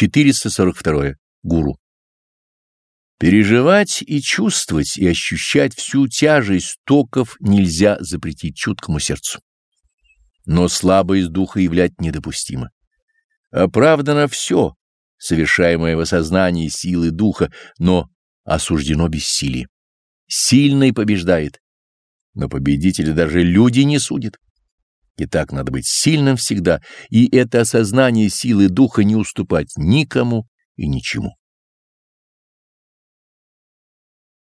442. Гуру. Переживать и чувствовать и ощущать всю тяжесть токов нельзя запретить чуткому сердцу. Но слабость духа являть недопустимо. Оправдано все, совершаемое в осознании силы духа, но осуждено бессилие. Сильный побеждает, но победителя даже люди не судят. И так надо быть сильным всегда, и это осознание силы духа не уступать никому и ничему.